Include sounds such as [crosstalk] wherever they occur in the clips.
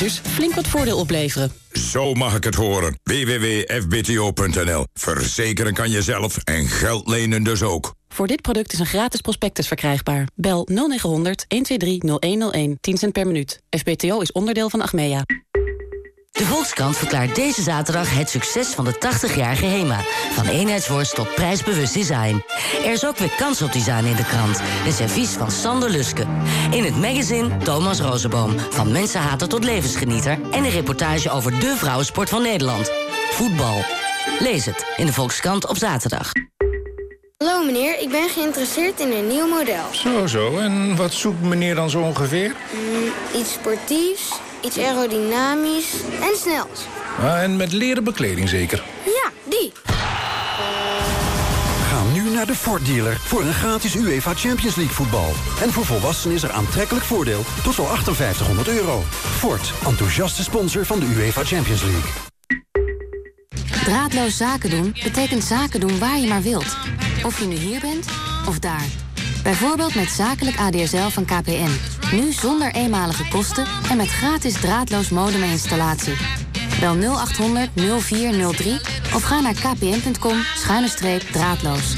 dus flink wat voordeel opleveren. Zo mag ik het horen. www.fbto.nl. Verzekeren kan je zelf en geld lenen dus ook. Voor dit product is een gratis prospectus verkrijgbaar. Bel 0900 123 0101 10 cent per minuut. FBTO is onderdeel van Achmea. De Volkskrant verklaart deze zaterdag het succes van de 80-jarige HEMA. Van eenheidsworst tot prijsbewust design. Er is ook weer kans op design in de krant. Een servies van Sander Luske. In het magazine Thomas Rozenboom. Van mensenhater tot levensgenieter. En een reportage over de vrouwensport van Nederland. Voetbal. Lees het in de Volkskrant op zaterdag. Hallo meneer, ik ben geïnteresseerd in een nieuw model. Zo, zo. En wat zoekt meneer dan zo ongeveer? Mm, iets sportiefs, iets aerodynamisch en snels. Ah, en met leren bekleding zeker? Ja, die. Ga nu naar de Ford dealer voor een gratis UEFA Champions League voetbal. En voor volwassenen is er aantrekkelijk voordeel tot wel 5800 euro. Ford, enthousiaste sponsor van de UEFA Champions League. Draadloos zaken doen betekent zaken doen waar je maar wilt. Of je nu hier bent of daar. Bijvoorbeeld met zakelijk ADSL van KPN. Nu zonder eenmalige kosten en met gratis draadloos modeminstallatie. Bel 0800 0403 of ga naar kpn.com draadloos.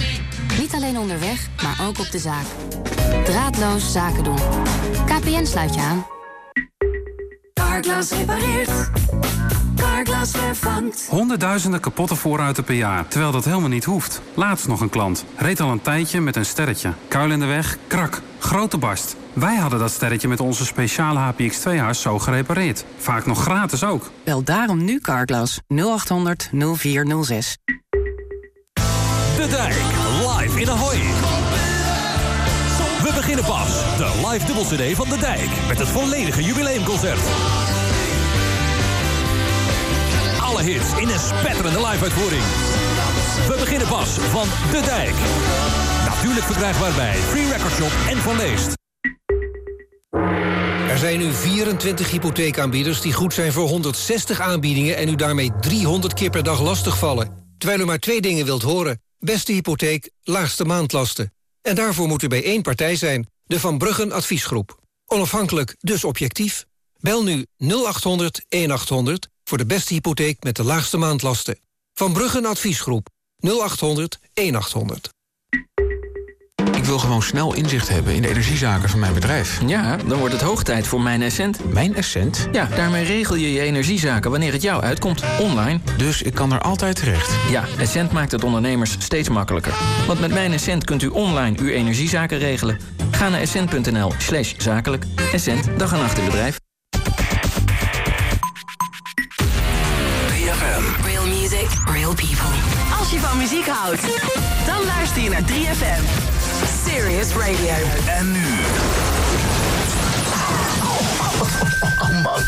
Niet alleen onderweg, maar ook op de zaak. Draadloos zaken doen. KPN sluit je aan. Carglass repareert. Carglass vervangt. Honderdduizenden kapotte voorruiten per jaar, terwijl dat helemaal niet hoeft. Laatst nog een klant. Reed al een tijdje met een sterretje. Kuil in de weg, krak, grote barst. Wij hadden dat sterretje met onze speciale HPX2-hars zo gerepareerd. Vaak nog gratis ook. Bel daarom nu Carglass 0800 0406. De Dijk, live in Ahoy. We beginnen pas. De live dubbel CD van De Dijk. Met het volledige jubileumconcert. Alle hits in een spetterende live-uitvoering. We beginnen pas van De Dijk. Natuurlijk verkrijgbaar bij Free Record Shop en Van Leest. Er zijn nu 24 hypotheekaanbieders die goed zijn voor 160 aanbiedingen... en u daarmee 300 keer per dag lastigvallen. Terwijl u maar twee dingen wilt horen. Beste hypotheek, laagste maandlasten. En daarvoor moet u bij één partij zijn. De Van Bruggen Adviesgroep. Onafhankelijk, dus objectief. Bel nu 0800 1800 voor de beste hypotheek met de laagste maandlasten. Van Bruggen Adviesgroep. 0800 1800. Ik wil gewoon snel inzicht hebben in de energiezaken van mijn bedrijf. Ja, dan wordt het hoog tijd voor Mijn Essent. Mijn Essent? Ja, daarmee regel je je energiezaken wanneer het jou uitkomt, online. Dus ik kan er altijd terecht? Ja, Essent maakt het ondernemers steeds makkelijker. Want met Mijn Essent kunt u online uw energiezaken regelen. Ga naar essent.nl slash zakelijk. Essent, dag en nacht in bedrijf. Real people. Als je van muziek houdt, dan luister je naar 3FM. Serious Radio. En nu... man,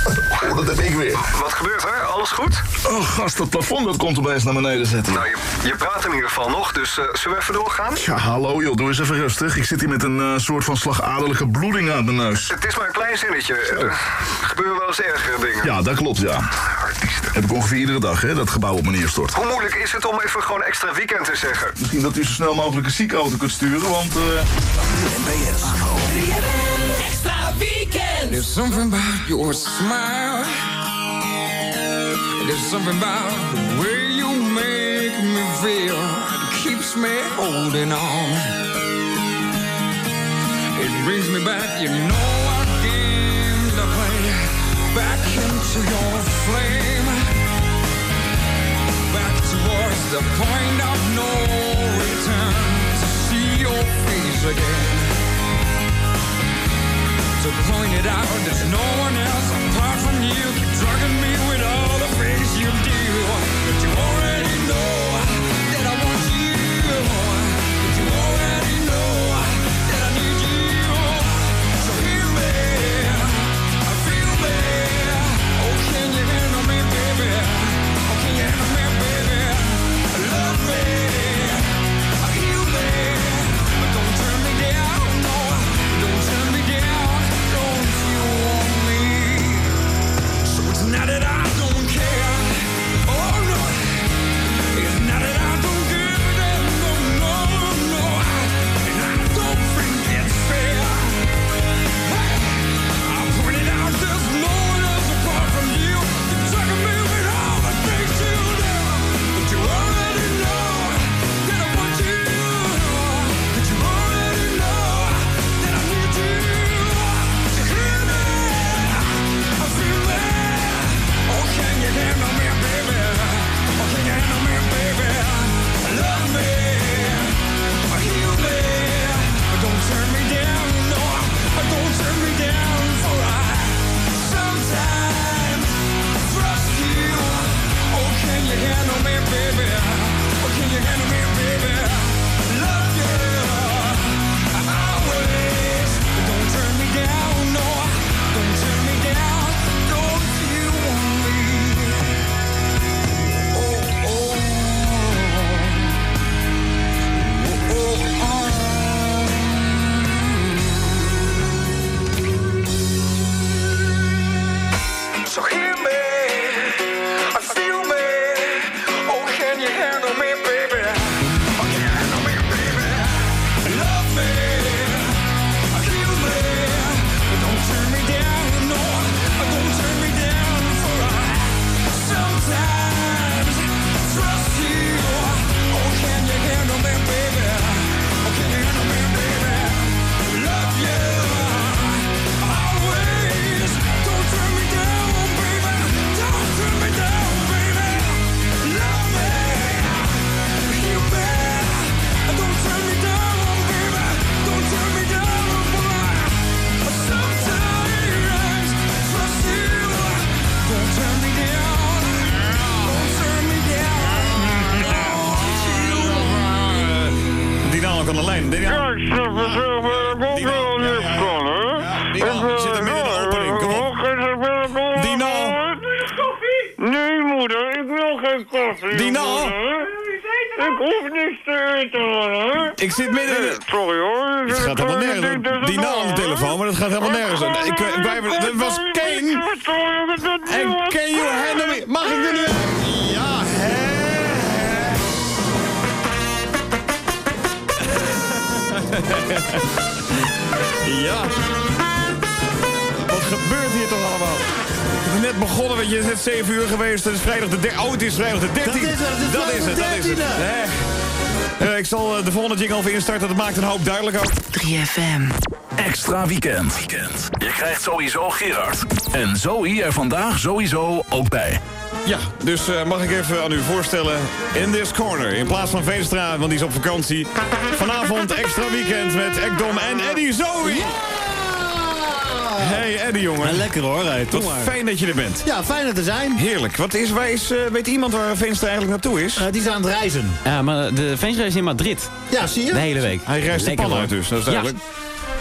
oh, dat heb ik weer. Wat gebeurt er? Alles goed? Oh gast, dat plafond dat komt opeens naar beneden zetten. Nou, je, je praat in ieder geval nog, dus uh, zullen we even doorgaan? Ja, hallo joh, doe eens even rustig. Ik zit hier met een uh, soort van slagaderlijke bloeding aan mijn neus. Het is maar een klein zinnetje. Er gebeuren wel eens ergere dingen. Ja, dat klopt, ja. Artiesten. Heb ik ongeveer iedere dag, hè, dat gebouw op me neerstort. Hoe moeilijk is het om even gewoon extra weekend te zeggen? Misschien dat u zo snel mogelijk een ziekenauto kunt sturen, want... Uh... Extra weekend. There's something about your smile. There's something about the way you make me feel. Keeps me holding on. It brings me back, you know what game to play. Back into your flame. Back towards the point of no return. To see your face again to point it out. There's no one else apart from you. Keep Drugging me with all the things you do. But you already know Now that I geen koffie. Dino. moeder. Ik hoef niks te eten, hoor. Ik zit midden in de... Sorry, hoor. Het gaat helemaal nergens. Dino aan de telefoon, maar dat gaat helemaal nergens. Ik, ik, ik dat was Kane. En can you handle me? Mag ik er nu? Ja, hè? [laughs] ja. Wat gebeurt hier toch allemaal? Het is net begonnen, weet je, het is net 7 uur geweest. Het is vrijdag de 13. Oh, het is vrijdag de 13. Dat is het, het is dat is het, dat is het. Nee. Eh, ik zal eh, de volgende jingle even instarten. Dat maakt een hoop duidelijk ook. 3FM. Extra weekend. weekend. Je krijgt sowieso Gerard. En Zoe er vandaag sowieso ook bij. Ja, dus eh, mag ik even aan u voorstellen... In This Corner, in plaats van Veenstra, want die is op vakantie... vanavond extra weekend met Ekdom en Eddie Zoe. Hey Eddie, jongen. lekker hoor, hey, Wat fijn dat je er bent. Ja, fijn er te zijn. Heerlijk. Wat is, waar is, eh, weet iemand waar Veenstra eigenlijk naartoe is? die is aan het reizen. Ja, maar de Veenstra is in Madrid. Ja, zie je? De hele week. Hij reist de Lekker, pan hoor. uit dus, dat is Ja. duidelijk.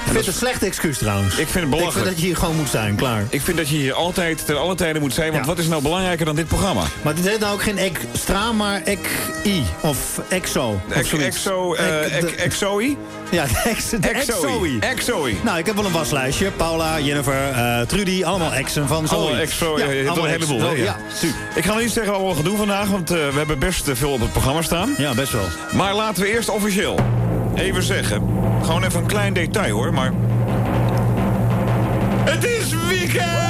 Ik vind het een slecht excuus trouwens. Ik vind het Ik belachelijk. vind dat je hier gewoon moet zijn, klaar. Ik vind dat je hier altijd, ten alle tijden moet zijn. Want Ja. wat is nou belangrijker dan dit programma? Maar dit heet nou ook geen extra, maar ek-i. Of exo. of Ex-. Exo, eh, Ek- de- ex- Exoe? Ja, de ex, de Exoe. exoe. Exoe. Nou, ik heb wel een waslijstje. Paula, Jennifer, eh, Trudy, allemaal exen van Zoe. Allemaal ja, wel allemaal een heleboel. Ja. Ja, super. Ik ga nog niet zeggen wat we allemaal gaan doen vandaag, want eh, we hebben best eh, veel op het programma staan. Ja, best wel. Maar laten we eerst officieel even zeggen. Gewoon even een klein detail hoor, maar... Het is weekend!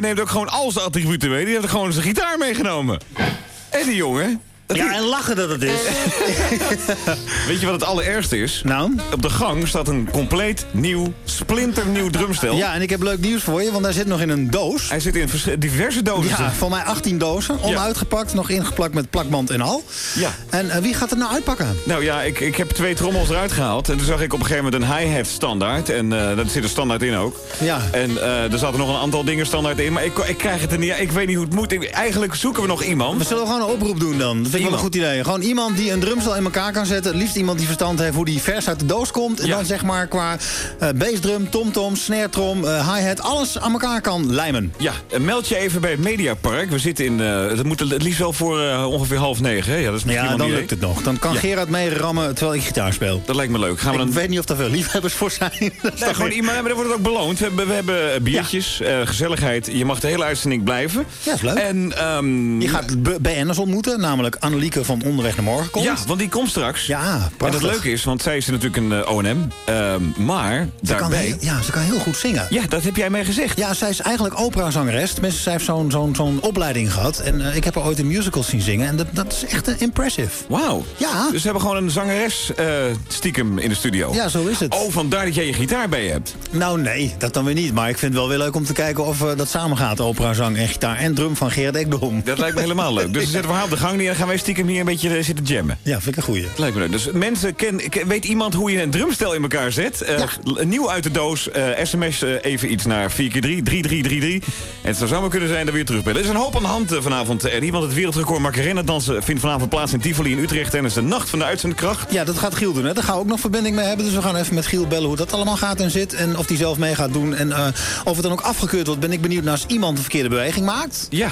Neemt ook gewoon al zijn attributen mee. Die heeft gewoon zijn gitaar meegenomen. En die jongen... Ja, en lachen dat het is. [laughs] Weet je wat het allerergste is? Nou? Op de gang staat een compleet nieuw, splinternieuw drumstel. Ja, en ik heb leuk nieuws voor je, want hij zit nog in een doos. Hij zit in vers- diverse dozen. Ja, van mij 18 dozen, onuitgepakt, nog ingeplakt met plakband en al. Ja. En eh, wie gaat het nou uitpakken? Nou ja, ik, ik heb twee trommels eruit gehaald. En toen zag ik op een gegeven moment een hi-hat standaard. En eh dat zit er standaard in ook. Ja. En eh, er zaten nog een aantal dingen standaard in. Maar ik, ik krijg het er niet... Ik weet niet hoe het moet. Ik- eigenlijk zoeken we nog iemand. We zullen gewoon een oproep doen dan. Dat vind ik wel een goed idee. Gewoon iemand die een drumstel in elkaar kan zetten. Het liefst iemand die verstand heeft hoe die vers uit de doos komt. En Ja. dan zeg maar qua eh bassdrum, tomtom, snare trom, eh, hi-hat, alles aan elkaar kan lijmen. Ja, eh, meld je even bij het Mediapark. We zitten in... eh dat moet het liefst wel voor ongeveer half negen. Hè? Ja, dat is Ja, dan lukt het nog. Dan kan Ja. Gerard mee rammen terwijl ik gitaar speel. Dat lijkt me leuk. Gaan we Ik dan... weet niet of er veel liefhebbers voor zijn. [laughs] Dat Nee, gewoon iemand, maar dan wordt het ook beloond. We hebben, we hebben biertjes, gezelligheid. Je mag de hele uitzending blijven. Ja, is leuk. En, ehm, Je gaat BN'ers ontmoeten, namelijk Annelieke van Onderweg naar Morgen komt. Ja, want die komt straks. Ja, En prachtig. het leuke is, want zij is natuurlijk een eh, O&M. ehm, maar Ze kan, daarbij... heel, ja, ze kan heel goed zingen. Ja, dat heb jij mij gezegd. Ja, zij is eigenlijk operazangeres. Tenminste, zij heeft zo'n zo'n zo'n opleiding gehad. En eh, ik heb haar ooit in musicals zien zingen. En dat, dat is echt eh, impressive. Wauw. Ja. Dus we hebben gewoon een zangeres stiekem in de studio. Ja, zo is het. Oh, vandaar dat jij je gitaar bij je hebt. Nou, nee, dat dan weer niet. Maar ik vind het wel weer leuk om te kijken of dat samen gaat. Operazang en gitaar en drum van Gerard Ekdom. Dat lijkt me helemaal leuk. Dus zetten we haar op de gang neer en gaan wij stiekem hier een beetje eh, zitten jammen. Ja, vind ik een goeie. Lijkt me leuk. Dus mensen, ken, ken- weet iemand hoe je een drumstel in elkaar zet? Eh, Nieuw uit de doos. eh, sms eh, even iets naar 4x3, 3333. En het zou zomaar kunnen zijn dat we weer terugbellen. Er is een hoop aan de hand vanavond, Eddie. Want het wereldrecord Macarena dansen vindt vanavond plaats in Tivoli in Utrecht. En is de nacht van de uitzendkracht. Ja, dat gaat Giel doen. Hè. Daar gaan we ook nog verbinding mee hebben. Dus we gaan even met Giel bellen hoe dat allemaal gaat en zit. En of die zelf mee gaat doen. En eh, of het dan ook afgekeurd wordt, ben ik benieuwd naar als iemand een verkeerde beweging maakt. Ja,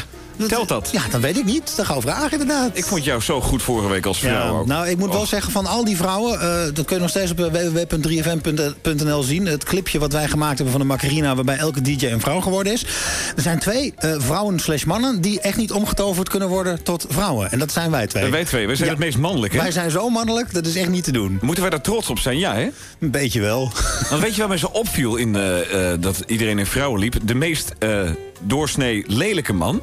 telt dat? Ja, dan weet ik niet. Dan gaan we vragen inderdaad. Ik vond jou zo goed vorige week als vrouw Ja, ook. nou, ik moet wel Och. zeggen van al die vrouwen... eh, dat kun je nog steeds op www.3fm.nl zien. Het clipje wat wij gemaakt hebben van de Macarena... waarbij elke DJ een vrouw geworden is. Er zijn twee eh, vrouwen slash mannen... die echt niet omgetoverd kunnen worden tot vrouwen. En dat zijn wij twee. Wij twee, wij zijn Ja. het meest mannelijk, hè? Wij zijn zo mannelijk, dat is echt niet te doen. Moeten wij daar trots op zijn? Ja, hè? Een beetje wel. Want weet je wat mij zo opviel in eh, eh, dat iedereen in vrouwen liep? De meest eh, doorsnee lelijke man...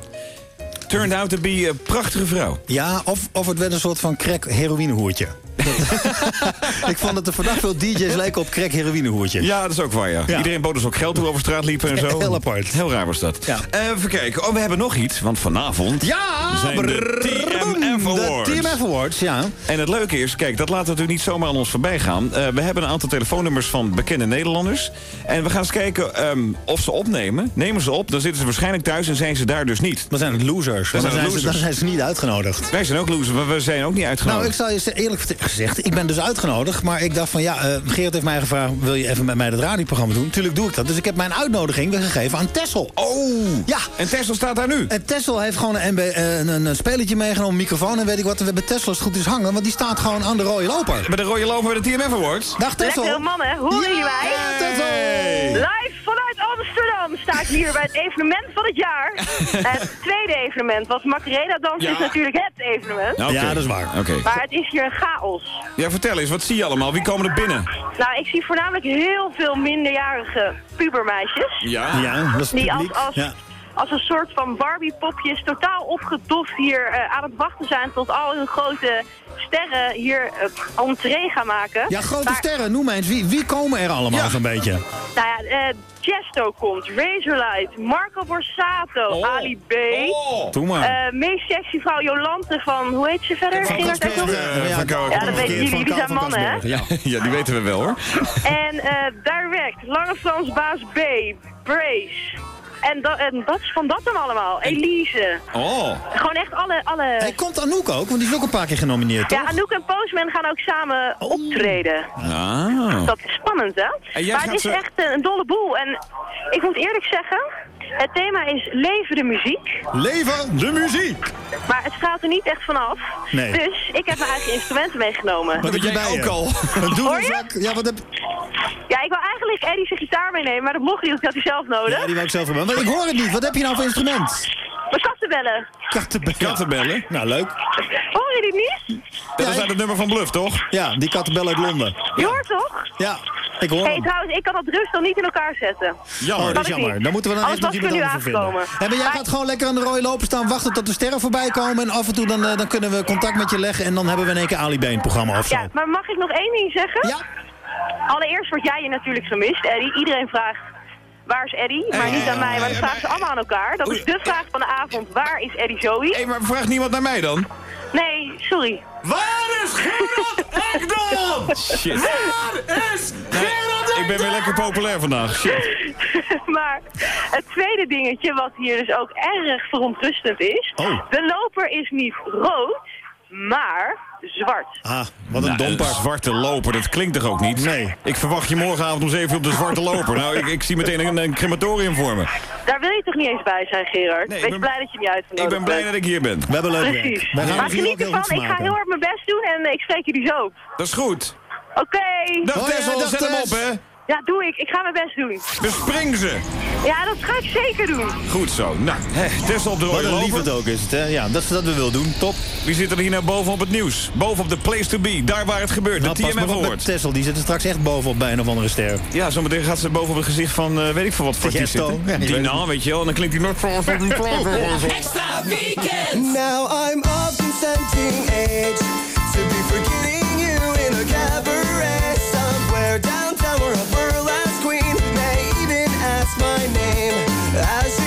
turned out to be een prachtige vrouw. Ja, of, of het werd een soort van crack heroïnehoertje. [laughs] ik vond dat er vandaag veel DJ's lijken op crack heroïnehoertje. Ja, dat is ook waar, ja. Ja. Iedereen bood ons ook geld toe over straat liepen en zo. Heel apart. Heel raar was dat. Ja. Eh, even kijken. Oh, we hebben nog iets. Want vanavond Ja, zijn de de Awards. Ja. En het leuke is, kijk, dat laten we natuurlijk niet zomaar aan ons voorbij gaan. Eh, we hebben een aantal telefoonnummers van bekende Nederlanders. En we gaan eens kijken ehm, of ze opnemen. Nemen ze op, dan zitten ze waarschijnlijk thuis en zijn ze daar dus niet. Dan zijn het losers. Dan Dan zijn ze, losers. dan zijn ze niet uitgenodigd. Wij zijn ook losers, maar we zijn ook niet Nou, uitgenodigd. ik zal je ze- eerlijk gezegd, ik ben dus uitgenodigd. Maar ik dacht van, ja, eh Geert heeft mij gevraagd... wil je even met mij het radioprogramma doen? Tuurlijk doe ik dat. Dus ik heb mijn uitnodiging weer gegeven aan Tessel. Oh! Ja. En Tessel staat daar nu? En Tessel heeft gewoon een, MB, eh, een, een, spelletje meegenomen, een microfoon en weet ik wat. We als het goed is hangen, want die staat gewoon aan de rode loper. Bij de rode loper bij de TMF Awards. Dag Tessel. Lekker mannen, horen jullie? Hey. Live vanuit Amsterdam sta ik hier bij het evenement van het jaar. [laughs] het tweede evenement, want Macarena Dans Ja. is natuurlijk het evenement. Nou. Ja, dat is waar. Oké. Maar het is hier een chaos. Ja, vertel eens, wat zie je allemaal? Wie komen er binnen? Nou, ik zie voornamelijk heel veel minderjarige pubermeisjes. Ja. Ja, dat is het Die als, publiek. als, Ja. Als een soort van Barbie-popjes totaal opgedoft hier eh, aan het wachten zijn tot al hun grote sterren hier uh, entree gaan maken. ja, grote Maar- sterren, noem eens. Wie, wie komen er allemaal Ja. zo'n beetje? Nou ja, eh Chesto komt, Razorlight, Marco Borsato, Oh. Ali B. Oh. Doe maar. eh meest sexy vrouw Jolante van, hoe heet ze verder? Van Kasper, eh, Ja, van Kou- Ja, dat weten jullie, die zijn mannen, hè? Ja. Ja, die weten we wel hoor. En eh Direct, Lange Frans Baas B, Brace. En, da en dat is van dat dan allemaal. Elise. Oh. Gewoon echt alle... alle... Hey, komt Anouk ook? Want die is ook een paar keer genomineerd, toch? Ja, Anouk en Postman gaan ook samen optreden. Ah. Dat is spannend, hè? En jij maar het is ze- echt een dolle boel. En ik moet eerlijk zeggen, het thema is leven de muziek. Leven de muziek! Maar het straalt er niet echt vanaf. Nee. Dus ik heb mijn eigen instrumenten meegenomen. Wat heb je jij bij ook je? al. Een Hoor doedelzak? Ja, wat heb... Ja, ik wil eigenlijk Eddie zijn gitaar meenemen, maar dat mocht niet, want ik had hij zelf nodig. Ja, die wou ik zelf hebben. Maar ik hoor het niet. Wat heb je nou voor instrument? Mijn kattenbellen. Kattenbellen. Kattenbellen? Nou, leuk. Hoor je dit niet? Dat is uit het nummer van Bluff, toch? Ja, die kattenbellen uit Londen. Je hoort toch? Ja, ik hoor hey, trouwens, ik kan dat drumstel niet in elkaar zetten. Jammer, oh, dat is jammer. Dan moeten we dan Anders echt nog iemand anders vinden. maar jij gaat gewoon lekker aan de rode lopen staan, wachten tot de sterren voorbij komen. En af en toe dan, eh, dan kunnen we contact met je leggen. En dan hebben we in één keer Ali B in het programma of zo. Ja, maar mag ik nog één ding zeggen? Ja. Allereerst word jij je natuurlijk gemist, Eddie. Iedereen vraagt, waar is Eddie? Maar niet aan mij, maar dat vragen ze allemaal aan elkaar. Dat is de vraag van de avond, waar is Eddie Zoe? Hé, maar vraagt niemand naar mij dan? Nee, sorry. Waar is Gerard Ekdom? [laughs] Shit. Waar is Gerard Ik ben weer lekker populair vandaag. Shit. [laughs] maar het tweede dingetje, wat hier dus ook erg verontrustend is. Oh. De loper is niet rood, maar zwart. Ah, wat een nou, zwarte loper, dat klinkt toch ook niet? Nee. Ik verwacht je morgenavond om 7 uur op de zwarte loper. Nou, ik, ik zie meteen een, een crematorium voor me. Daar wil je toch niet eens bij zijn, Gerard? Nee, ik Wees ben- blij dat je niet uitgenodigd Ik ben blij dat ik hier ben. We hebben leuk Precies. gaan Maar er geniet ervan, ik ga heel hard mijn best doen en ik spreek jullie zo. Dat is goed. Oké. Dag Tessel, zet hem op, hè. Ja, doe ik. Ik ga mijn best doen. Bespring ze. Ja, dat ga ik zeker doen. Goed zo. Nou, hè, Tessel op de Wat een lief het ook is het, hè? Ja, dat ze dat we willen doen. Top. Wie zit er hier nou boven op het nieuws? Boven op de place to be, daar waar het gebeurt. Nou, de TMF Award. Tessel, die zit er straks echt bovenop bij een of andere ster. Ja, zometeen gaat ze boven op het gezicht van, eh, weet ik veel wat voor Tiesto. zitten. Ja, weet je wel. En dan klinkt die nog... [laughs] Extra weekend. Now I'm of consenting age As.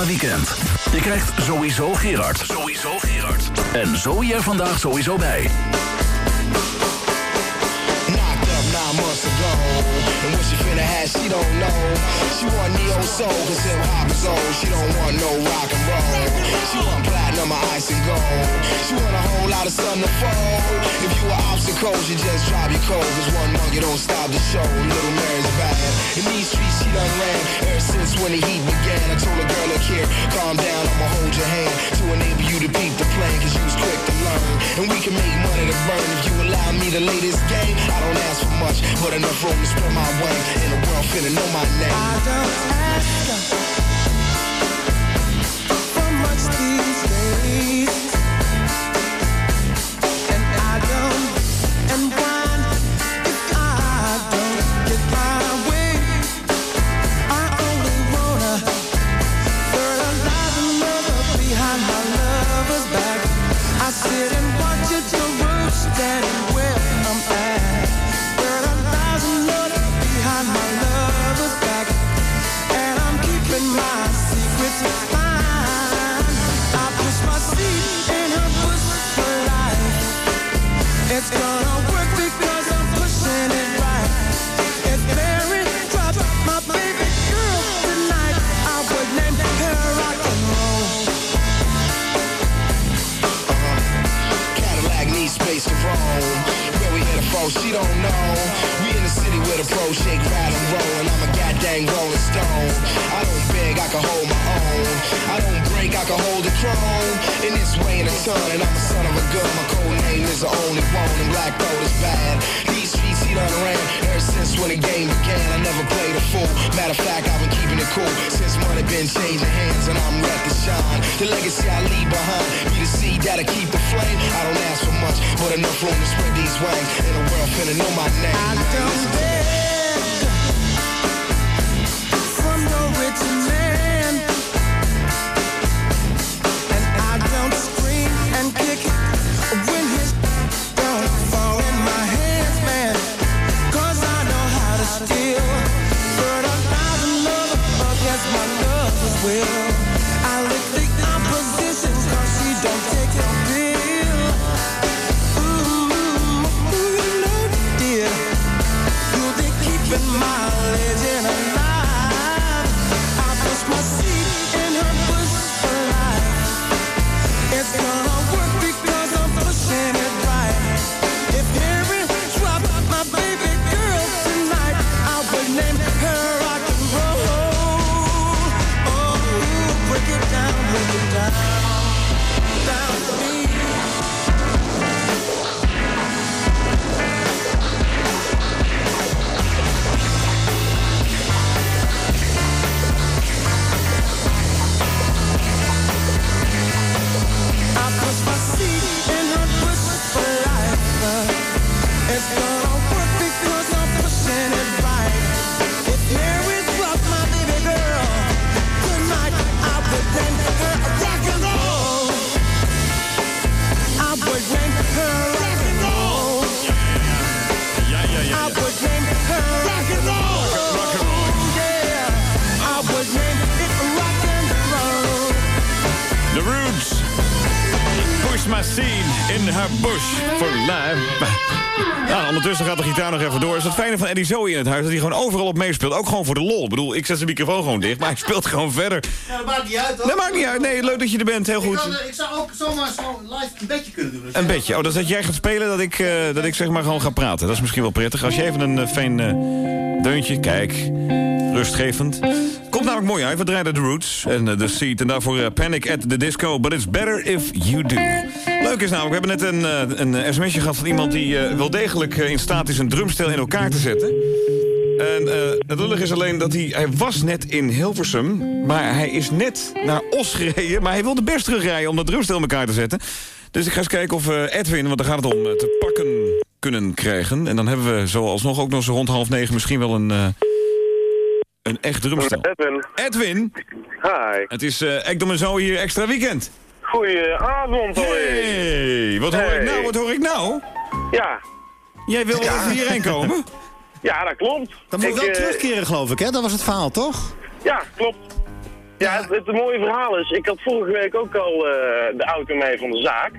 Extra weekend. Je krijgt sowieso Gerard. Sowieso Gerard. En Zoe er vandaag sowieso bij. Knocked up nine months ago. What she finna have, she don't know. She want neo soul, cause hip hop is old. She don't want no rock and roll. She want platinum or ice and gold. She want a whole lot of sun to fold. If you were obstacles, you just drop your cold. Cause one monkey don't stop the show. Little Mary's bad. In these streets, she done ran ever since when the heat began. I told a girl, look here, calm down, I'ma hold your hand to enable you to beat the plan. Cause you was quick to learn. And we can make money to burn if you allow me to lay this game. I don't ask for much, but enough room to spread my And the world finna know my name. I don't ask for much these days. Ton, and I'm a son of a gun. My code name is the only one, and black gold is bad. These streets he done ran ever since when the game began. I never played a fool. Matter of fact, I've been keeping it cool since money been changing hands, and I'm to shine. The legacy I leave behind, be the seed that'll keep the flame. I don't ask for much, but enough room to spread these wings. World finna know my name. I don't beg from no rich man, Scene in her bush for life. Ja, ondertussen gaat de gitaar nog even door. Is het fijne van Eddie Zoe in het huis dat hij gewoon overal op meespeelt. Ook gewoon voor de lol. Ik bedoel, ik zet zijn microfoon gewoon dicht, maar hij speelt gewoon verder. Ja, dat maakt niet uit, hoor. Dat maakt niet uit. Nee, leuk dat je er bent. Heel Ik, goed. kan, eh, ik zou ook zomaar zo live een beetje kunnen doen. Dus Een beetje. Oh, dat is dat jij gaat spelen, dat ik, eh, dat ik zeg maar gewoon ga praten. Dat is misschien wel prettig. Als je even een eh, fijn deuntje, kijk, rustgevend. Komt namelijk mooi uit. We draaien de Roots en de Seat. En daarvoor Panic at the Disco. But it's better if you do. Leuk is namelijk, we hebben net een, eh, een eh, sms'je gehad van iemand... die eh, wel degelijk in staat is een drumstel in elkaar te zetten. En het lullig is alleen dat hij... Hij was net in Hilversum, maar hij is net naar Os gereden. Maar hij wilde best terugrijden om dat drumstel in elkaar te zetten. Dus ik ga eens kijken of eh, Edwin, want daar gaat het om, te pakken kunnen krijgen. En dan hebben we zo alsnog ook nog zo rond half negen misschien wel een, een echt drumstel. Edwin. Edwin. Hi. Het is uh, Ekdom en Zo hier extra weekend. Goedenavond alweer. Hey, wat hoor ik nou? Wat hoor ik nou? Ja. Jij wil even hierheen komen? [laughs] Ja, dat klopt. Dan moet Ik, wel eh, terugkeren, geloof ik, hè? Dat was het verhaal, toch? Ja, klopt. Ja, het, het mooie verhaal is, ik had vorige week ook al eh, de auto mee van de zaak.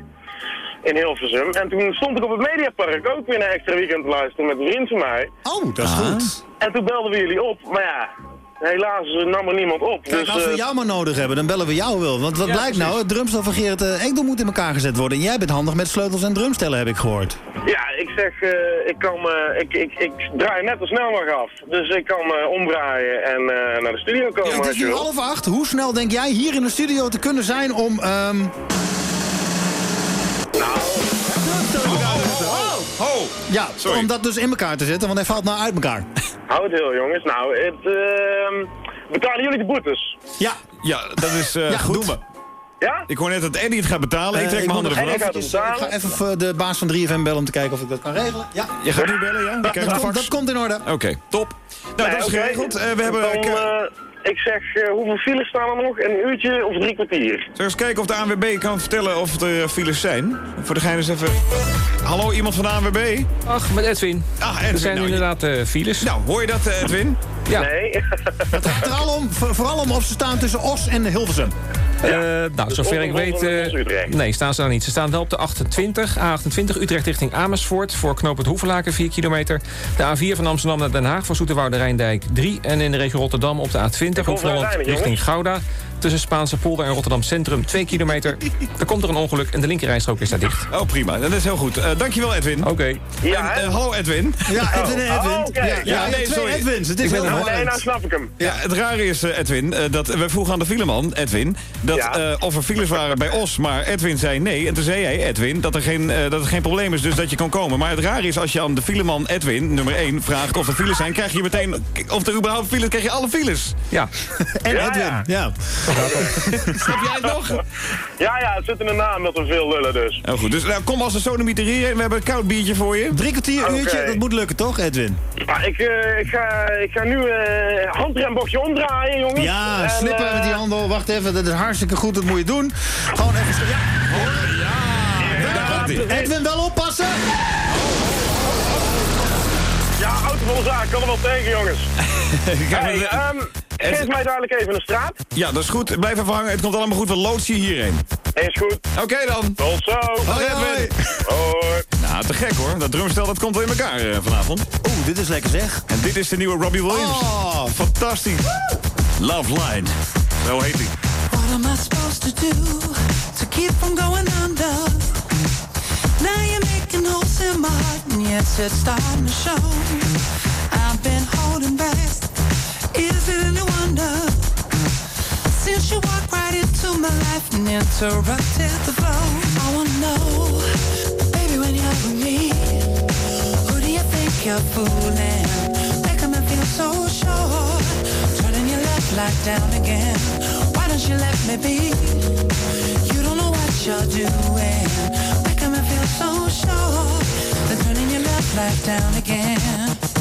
In Hilversum. En toen stond ik op het Mediapark ook weer een extra weekend te luisteren met een vriend van mij. Oh, dat is goed. En toen belden we jullie op. Maar ja, helaas nam er niemand op. Kijk, dus, als we eh, jou maar nodig hebben, dan bellen we jou wel. Want wat Ja, blijkt nou? Het drumstel van Gerrit uh, Ekdom moet in elkaar gezet worden. En jij bent handig met sleutels en drumstellen, heb ik gehoord. Ja, ik zeg, eh, ik, kan, ik, ik, ik draai net de snelweg af. Dus ik kan omdraaien en naar de studio komen Ja, het is nu half acht. Hoe snel denk jij hier in de studio te kunnen zijn om... ehm Oh, ja, om dat dus in elkaar te zetten, want hij valt nou uit elkaar. Houd heel jongens. Nou, het, ehm, betalen jullie de boetes? Ja. Ja, dat is eh Ja, goed. doen we. Ja? Ik hoor net dat Eddie het gaat betalen. ik trek Eh, mijn moet handen ervan af. Ik ga even voor de baas van 3FM bellen om te kijken of ik dat kan regelen. Ja. Je gaat nu bellen, ja? Dat, komt, fax. dat komt in orde. Oké, top. Nou, Nee, dat is geregeld. Eh, we hebben... Eh, ik zeg, eh, hoeveel files staan er nog? Een uurtje of drie kwartier? Zullen we eens kijken of de ANWB kan vertellen of er files zijn? Voor de gein eens even... Hallo, iemand van de ANWB? Ach, met Edwin. Ah, Edwin. Er zijn nou, inderdaad eh, files. Nou, hoor je dat, eh, Edwin? Ja. Nee. [laughs] Het gaat er al om, voor- vooral om of ze staan tussen Os en Hilversum. Eh, nou, Dus zover ik weet... Eh, Utrecht. nee, staan ze daar niet. Ze staan wel op de 28, A28 Utrecht richting Amersfoort... voor knooppunt Hoevelaken, 4 kilometer. De A4 van Amsterdam naar Den Haag voor Zoeterwoude Rijndijk 3... en in de regio Rotterdam op de A20 kom Hoek van vrij Holland richting. Gouda... tussen Spaanse polder en Rotterdam Centrum 2 kilometer. Er komt er een ongeluk en de linkerrijstrook is daar dicht. Oh, prima. Dat is heel goed. Eh, dankjewel, Edwin. Oké. Ja, En, eh, hallo, Edwin. Ja, Edwin en Edwin. Oh. Ja, Ja, ja, nee, twee sorry. Edwins. Het is heel er- Nee, nou snap ik hem. Ja, het rare is, eh, Edwin, dat wij vroegen aan de fileman, Edwin, dat, Ja. eh, of er files waren bij Os. Maar Edwin zei nee. En toen zei hij, Edwin, dat er, geen, dat er geen probleem is, dus dat je kan komen. Maar het rare is, als je aan de fileman Edwin, nummer 1, vraagt of er files zijn, krijg je meteen, of er überhaupt files, krijg je alle files. Ja. En Ja, Edwin, ja. Ja. [laughs] Snap jij het nog? Ja, ja, het zit in de naam dat we veel lullen dus. Oh, goed, dus nou, kom als een sodomieterie en we hebben een koud biertje voor je. Drie kwartier, uurtje, dat moet lukken toch, Edwin? Maar ik, eh, ik, ga, ik ga nu eh handrembochtje omdraaien, jongens. Ja, En, slippen eh, met die handel. Wacht even, dat is hartstikke goed, dat moet je doen. Gewoon even... Ja, daar gaat ie. Edwin, wel oppassen! Ja, auto van de zaak, kan er wel tegen, jongens. [laughs] Ga hey, we- geef mij dadelijk even een straat. Ja, dat is goed. Blijf even hangen. Het komt allemaal goed. We loodsen je hierheen. Is goed. Oké dan. Tot zo. Hoi, hoi. Edwin. [laughs] Hoi. Nou, te gek hoor. Dat drumstel dat komt wel in elkaar eh, vanavond. Oeh, dit is lekker zeg. En dit is de nieuwe Robbie Williams. Oh. Fantastisch. Love Line. Zo heet hij. What am I supposed to do to keep from going under? Now you're making holes in my heart, and yes, it's starting to show. I've been holding back. Is it any Since you walked right into my life and interrupted the flow, I wanna know, baby, when you're with me, who do you think you're fooling? Feel so sure, turning your light down again. Why don't you let me be? You don't know what you're doing, feel so sure, turning your light down again.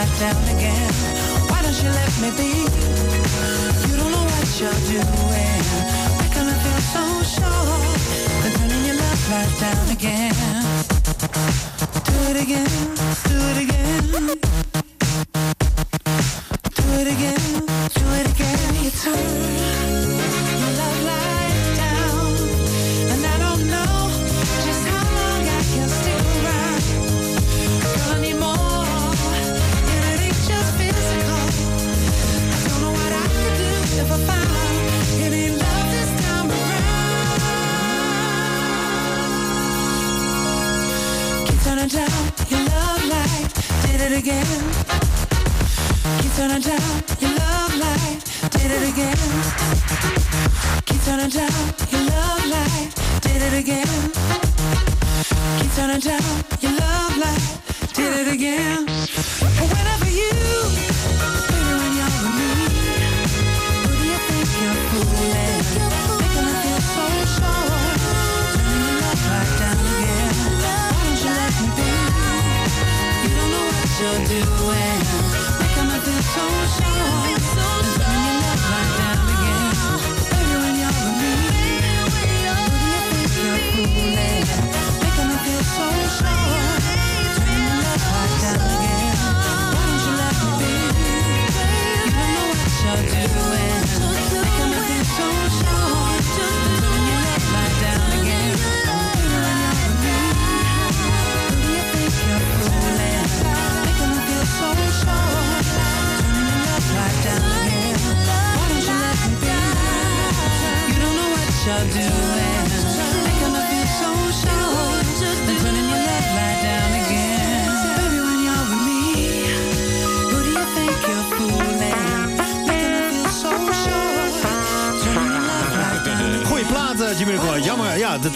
your down again. Why don't you let me be? You don't know what you're doing. Making me feel so sure. Then turning your left light down again. Do it again, do it again.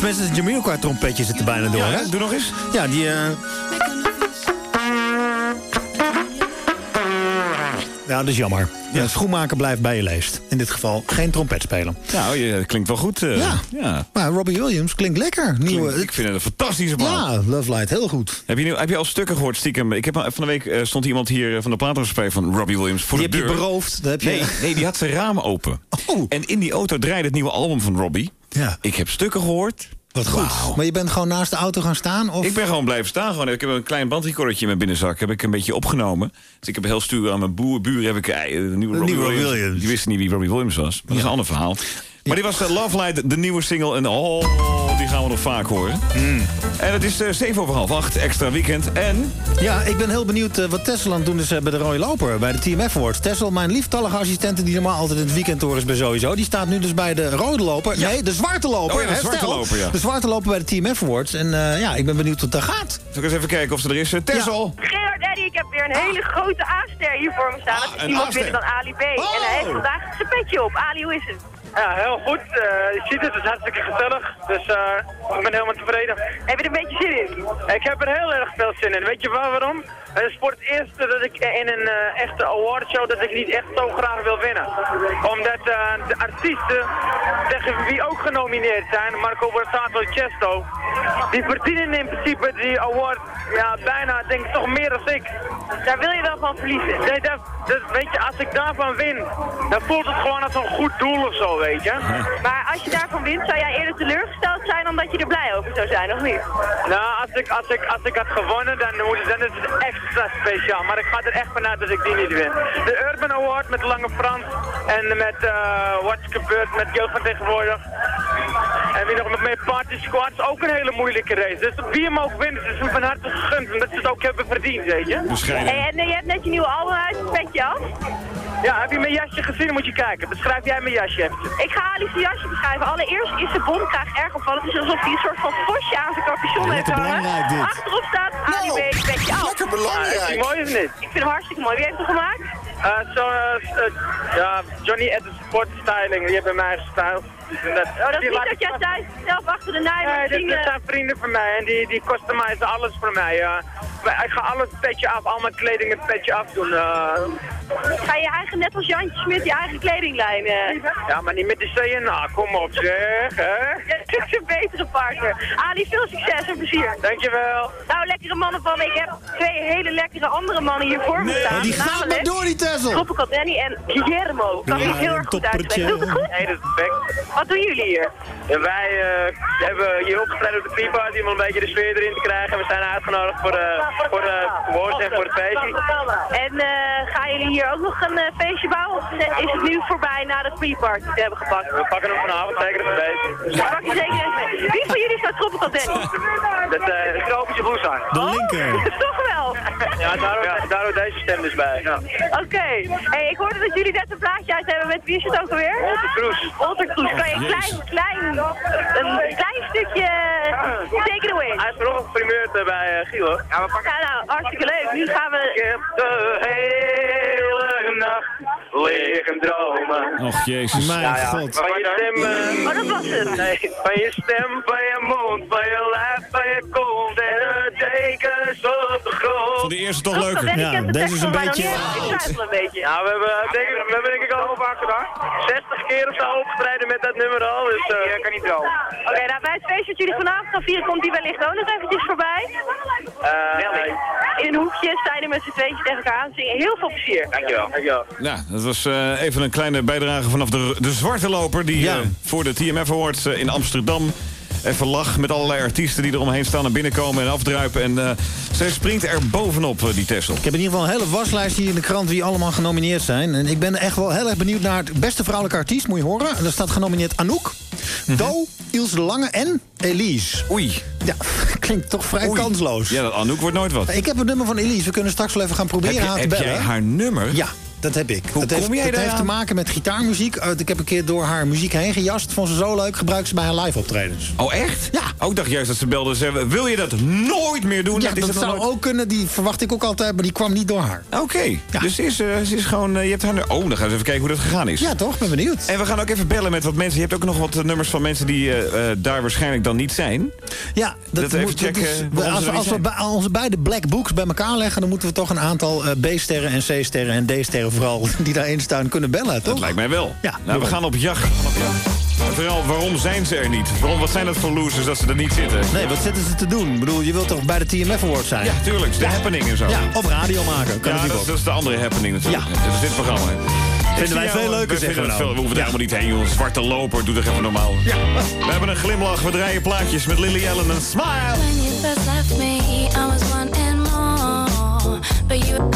Tenminste het Jamiroquai trompetje zit er bijna door, Ja, hè? Doe nog eens. Ja, die... eh Ja, dat is jammer. Ja, schoenmaker blijft bij je leest. In dit geval geen trompet spelen. Nou, je, dat klinkt wel goed. eh. Ja. ja. Maar Robbie Williams klinkt lekker. Nieuwe, Klinkt- ik vind het een fantastische plaat. ja, Love Light, heel goed. Heb je, nu, heb je al stukken gehoord, stiekem? Ik heb, van de week eh, stond iemand hier van de platenmaatschappij van Robbie Williams voor Die de heb je deur. beroofd. Dat heb je... Nee, nee, die had zijn ramen open. Oh. En in die auto draaide het nieuwe album van Robbie. Ja. Ik heb stukken gehoord. Wat goed. Maar je bent gewoon naast de auto gaan staan? Of? Ik ben gewoon blijven staan. Gewoon. Ik heb een klein bandrecordertje in mijn binnenzak. Heb ik een beetje opgenomen. Dus ik heb heel stuur aan mijn boer, buren. Heb ik eh, de nieuwe, Robbie, nieuwe Williams. Williams. Die wisten niet wie Robbie Williams was. Maar dat is een ander verhaal. Maar dit was eh, Love Light, de nieuwe single. En oh, die gaan we nog vaak horen. En het is eh, 7 over half 8, extra weekend. En Ja, ik ben heel benieuwd eh, wat Tessel aan het doen is bij de Rode Loper, bij de TMF Awards. Tessel, mijn lieftallige assistente die normaal altijd in het weekendtour is bij sowieso, die staat nu dus bij de Rode Loper. Nee, de Zwarte Loper. Oh ja, de herstel. Zwarte Loper, ja. De Zwarte Loper bij de TMF Awards. En eh, ja, ik ben benieuwd wat daar gaat. zal ik eens even kijken of ze er is. Tessel. Gerard Eddy, ik heb weer een hele grote A-ster hier voor me staan. dat is A-ster. minder dan Ali B. En hij heeft vandaag zijn petje op. Ali, hoe is het? Ja, heel goed. Eh, je ziet het, het is hartstikke gezellig. Dus eh, ik ben helemaal tevreden. Heb je er een beetje zin in? Ik heb er heel erg veel zin in. Weet je waar, waarom? Het is voor het eerst dat ik in een eh, echte awardshow dat ik niet echt zo graag wil winnen. Omdat de artiesten, tegen wie ook genomineerd zijn, Marco Borsato Chesto, die verdienen in principe die award ja, bijna, denk ik, toch meer dan ik. Daar wil je wel van verliezen. Nee, dat, dat, weet je, als ik daarvan win, dan voelt het gewoon als een goed doel of zo, weet je. Maar als je daarvan wint, zou jij eerder teleurgesteld zijn dan dat je er blij over zou zijn, of niet? Nou, als ik, als ik, als ik had gewonnen, dan, moet, dan is het extra speciaal. Maar ik ga er echt vanuit dat ik die niet win. De Urban Award met Lange Frans en met uh, What's Gebeurd met jeugd van tegenwoordig. En wie nog met meer Party Squad is ook een hele moeilijke race. Dus wie hem ook wint, is hem van harte gegund. Omdat ze het ook hebben verdiend, weet je. Hey, en eh, je hebt net je nieuwe album uit, petje af. Ja, heb je mijn jasje gezien? Dan moet je kijken. Beschrijf jij mijn jasje eventjes. Ik ga Ali's jasje beschrijven. Allereerst is de bomkraag erg opvallend. Het is alsof hij een soort van vosje aan zijn capuchon heeft hangen. belangrijk, dit. Achterop staat Ali B, petje af. Lekker belangrijk. is die mooi of niet? Ik vind hem hartstikke mooi. Wie heeft hem gemaakt? Eh, zo, eh, eh, ja, Johnny Edwards Sport Styling, die bij mij gestyled. Dus dat, Oh, dat is niet dat jij thuis zelf achter de naai Nee, dit zijn vrienden van mij en die, die customizen alles voor mij. ik ga alles petje af, al mijn kleding het petje af doen. Eh. Ga je eigen, net als Jantje Smit, je eigen kledinglijn... eh. ja, maar niet met de zeeën. Nou, kom op zeg, hè. Ja, dat is een betere partner. Ali, veel succes en plezier. Dankjewel. Nou, lekkere mannen van. Ik heb twee hele lekkere andere mannen hier voor me staan. maar die gaat maar door, die Tessel. Tropical Danny en Guillermo. Kan ik Ja, heel erg goed uitspreken. Doe ik het goed? Nee, dat is perfect. Wat doen jullie hier? En wij eh, hebben hier opgetreden op de pre-party om een beetje de sfeer erin te krijgen. En we zijn uitgenodigd voor, eh voor de woord en voor het feestje. En eh, gaan jullie hier ook nog een eh, feestje bouwen? Of is het nu voorbij na de pre-party te hebben gepakt? We pakken hem vanavond zeker even zeker mee. Wie van jullie staat Tropical Danny? Dat eh, is tropische bloesang. De linker. [laughs] Toch wel? Ja, daar, ja, daar hoort deze stem dus bij. Ja. Oké. Hey, ik hoorde dat jullie net een plaatje uit hebben met wie is het ook alweer? Walter Kroes. Walter Kroes. Kan je een klein, klein, een klein stukje take it away? Hij is nog een primeur bij uh, Giel. hoor. Ja, we pakken Ja, nou, hartstikke leuk. Nu gaan we... Ik heb de hele nacht liggen dromen. Och, jezus. Mijn god. Van je stem... eh, Oh, dat was het. Nee, van je stem, van je mond, van je lijf, van je kont en de dekens op de grond. Vond die eerste toch leuker? Danny Ja, de deze is een van beetje-. Ik twijfel een beetje. Ja, we hebben, denk, ik- we hebben denk ik al vaak gedaan. 60 keer of zo opgetreden met dat nummer al, dus eh kan niet zo. Oké, nou bij het feest dat jullie vanavond gaan vieren, komt die wellicht ook nog eventjes voorbij. Eh, In een hoekje, staan jullie met z'n tweetjes tegen elkaar aan zingen. Heel veel plezier. dankjewel. Ja, dat was eh, even een kleine bijdrage vanaf de, de Zwarte Loper... die Ja. eh, voor de TMF Awards eh, in Amsterdam even lag... met allerlei artiesten die eromheen staan en binnenkomen en afdruipen. En zij springt er bovenop, die Tessel. Ik heb in ieder geval een hele waslijst hier in de krant wie allemaal genomineerd zijn. En ik ben echt wel heel erg benieuwd naar het beste vrouwelijke artiest, moet je horen. En daar staat genomineerd Anouk, Do, Ilse de Lange en Elise. Oei. Ja, [laughs] klinkt toch vrij Oei. kansloos. Ja, dat Anouk wordt nooit wat. Ik heb het nummer van Elise, we kunnen straks wel even gaan proberen Heb, je- haar te heb bellen. jij haar nummer? Ja, dat heb ik. Hoe dat heeft, kom jij dat heeft te maken met gitaarmuziek. Uh, ik heb een keer door haar muziek heen gejast. Vond ze zo leuk, gebruik ze bij haar live optredens. Oh, echt? Ja. Oh, ik dacht juist dat ze belden en zeiden... wil je dat nooit meer doen? Ja, is dat het nog zou nooit- ook kunnen. Die verwacht ik ook altijd, maar die kwam niet door haar. Oké, dus ze is, eh, ze is gewoon... eh, je hebt haar... Oh, dan gaan we eens even kijken hoe dat gegaan is. Ja, toch? Ben benieuwd. En we gaan ook even bellen met wat mensen. Je hebt ook nog wat eh, nummers van mensen die daar waarschijnlijk dan niet zijn. Ja, Dat even moet- checken is- waarom als, ze als we bij- onze beide black books bij elkaar leggen... dan moeten we toch een aantal B-sterren en C-sterren en D-sterren vooral... [laughs] die daarin staan kunnen bellen, toch? Dat lijkt mij wel. Ja, nou, we gaan op jacht. We gaan op jacht. En vooral, waarom zijn ze er niet? Waarom, wat zijn dat voor losers dat ze er niet zitten? Nee, wat zitten ze te doen? Ik bedoel, je wilt toch bij de TMF Awards zijn? Ja, tuurlijk. De happening en zo. Ja, of radio maken. Kan Ja, dat, ook. dat is de andere happening natuurlijk. Ja. Dat is dit programma. Vinden wij veel leuker, we zeggen we nou. veel- We hoeven er helemaal niet heen, jongens. Zwarte loper, doe toch even normaal. Ja. We hebben een glimlach, we draaien plaatjes met Lily Allen en Smile. When you first left me, I was wanting more. But you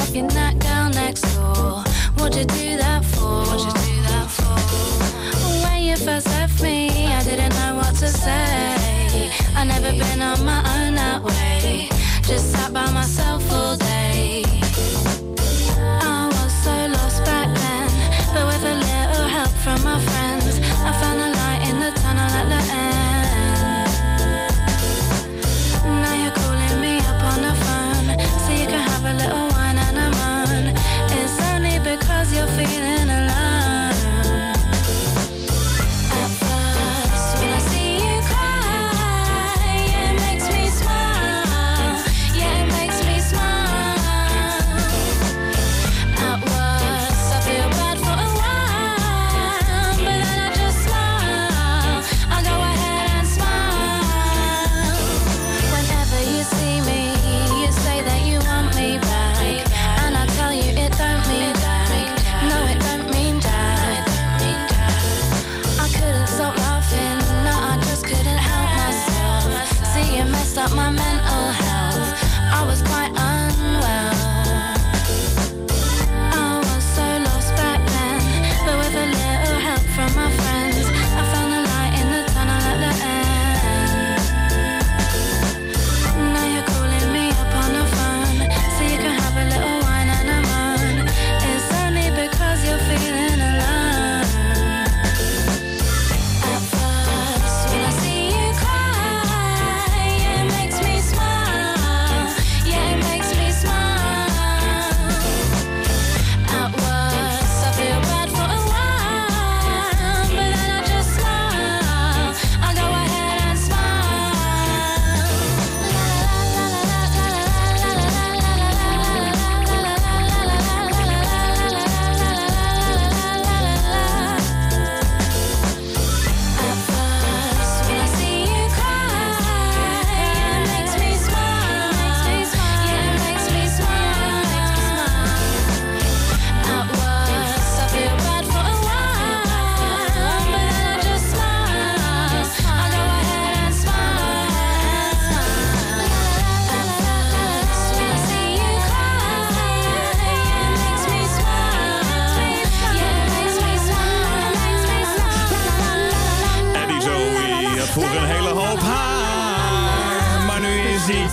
your next door. What'd you do that for? What'd you do that for? First left me, I didn't know what to say. I never been on my own that way. Just sat by myself all day. I was so lost back then, but with a little help from my friends, I found